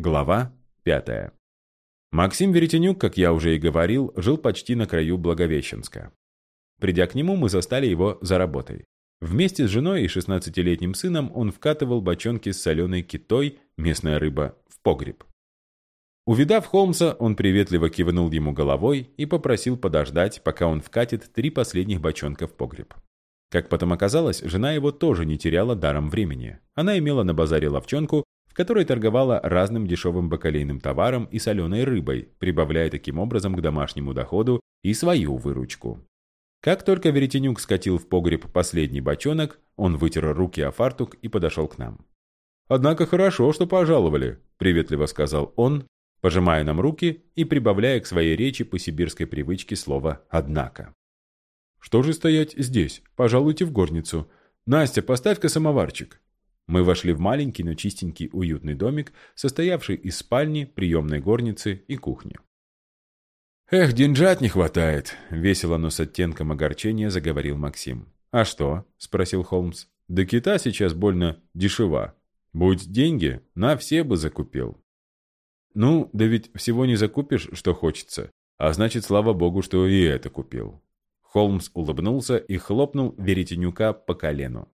Глава пятая. Максим Веретенюк, как я уже и говорил, жил почти на краю Благовещенска. Придя к нему, мы застали его за работой. Вместе с женой и 16-летним сыном он вкатывал бочонки с соленой китой, местная рыба, в погреб. Увидав Холмса, он приветливо кивнул ему головой и попросил подождать, пока он вкатит три последних бочонка в погреб. Как потом оказалось, жена его тоже не теряла даром времени. Она имела на базаре ловчонку, в которой торговала разным дешевым бакалейным товаром и соленой рыбой, прибавляя таким образом к домашнему доходу и свою выручку. Как только Веретенюк скатил в погреб последний бочонок, он вытер руки о фартук и подошел к нам. «Однако хорошо, что пожаловали», — приветливо сказал он, пожимая нам руки и прибавляя к своей речи по сибирской привычке слово «однако». «Что же стоять здесь? Пожалуйте в горницу. Настя, поставь-ка самоварчик». Мы вошли в маленький, но чистенький уютный домик, состоявший из спальни, приемной горницы и кухни. «Эх, деньжат не хватает», — весело, но с оттенком огорчения заговорил Максим. «А что?» — спросил Холмс. «Да кита сейчас больно дешева. Будь деньги, на все бы закупил». «Ну, да ведь всего не закупишь, что хочется. А значит, слава богу, что и это купил». Холмс улыбнулся и хлопнул Веретенюка по колену.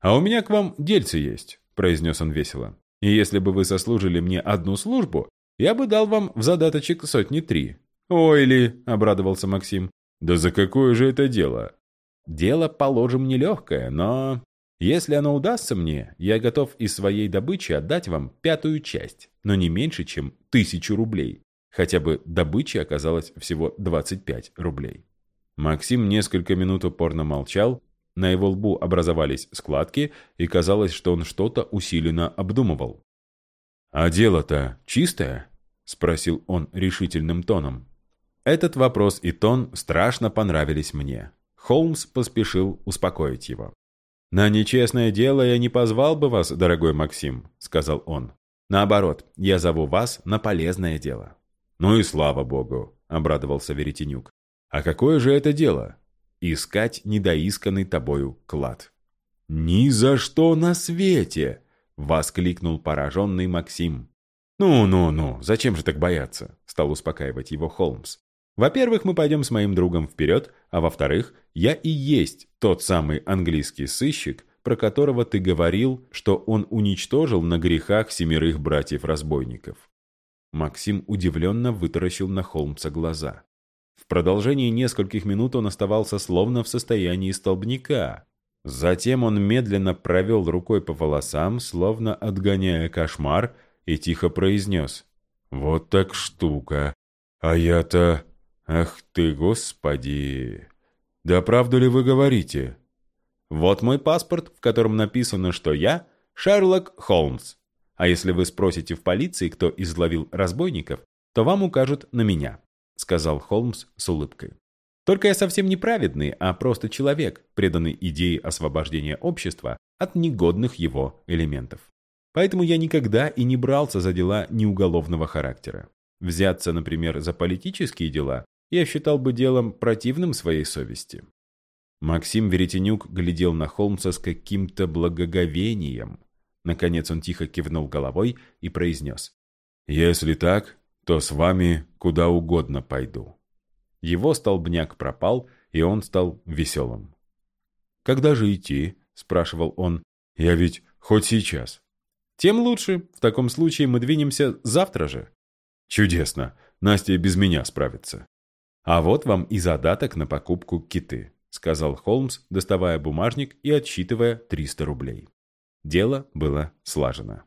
«А у меня к вам дельце есть», — произнес он весело. «И если бы вы сослужили мне одну службу, я бы дал вам в задаточек сотни три. «Ой ли!» — обрадовался Максим. «Да за какое же это дело?» «Дело, положим, нелегкое, но если оно удастся мне, я готов из своей добычи отдать вам пятую часть, но не меньше, чем тысячу рублей. Хотя бы добычи оказалось всего 25 рублей». Максим несколько минут упорно молчал, на его лбу образовались складки, и казалось, что он что-то усиленно обдумывал. «А дело-то чистое?» — спросил он решительным тоном. Этот вопрос и тон страшно понравились мне. Холмс поспешил успокоить его. «На нечестное дело я не позвал бы вас, дорогой Максим», — сказал он. «Наоборот, я зову вас на полезное дело». «Ну и слава богу», — обрадовался Веретенюк. «А какое же это дело?» «Искать недоисканный тобою клад». «Ни за что на свете!» — воскликнул пораженный Максим. «Ну-ну-ну, зачем же так бояться?» — стал успокаивать его Холмс. Во-первых, мы пойдем с моим другом вперед, а во-вторых, я и есть тот самый английский сыщик, про которого ты говорил, что он уничтожил на грехах семерых братьев-разбойников. Максим удивленно вытаращил на Холмса глаза. В продолжении нескольких минут он оставался словно в состоянии столбняка. Затем он медленно провел рукой по волосам, словно отгоняя кошмар, и тихо произнес. «Вот так штука. А я-то...» «Ах ты, господи! Да правду ли вы говорите?» «Вот мой паспорт, в котором написано, что я Шерлок Холмс. А если вы спросите в полиции, кто изловил разбойников, то вам укажут на меня», — сказал Холмс с улыбкой. «Только я совсем не праведный, а просто человек, преданный идее освобождения общества от негодных его элементов. Поэтому я никогда и не брался за дела неуголовного характера. Взяться, например, за политические дела я считал бы делом противным своей совести. Максим Веретенюк глядел на Холмса с каким-то благоговением. Наконец он тихо кивнул головой и произнес. «Если так, то с вами куда угодно пойду». Его столбняк пропал, и он стал веселым. «Когда же идти?» – спрашивал он. «Я ведь хоть сейчас». «Тем лучше. В таком случае мы двинемся завтра же». «Чудесно. Настя без меня справится». «А вот вам и задаток на покупку киты», — сказал Холмс, доставая бумажник и отсчитывая 300 рублей. Дело было слажено.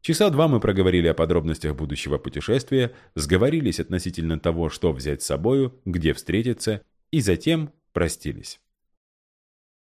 Часа два мы проговорили о подробностях будущего путешествия, сговорились относительно того, что взять с собою, где встретиться, и затем простились.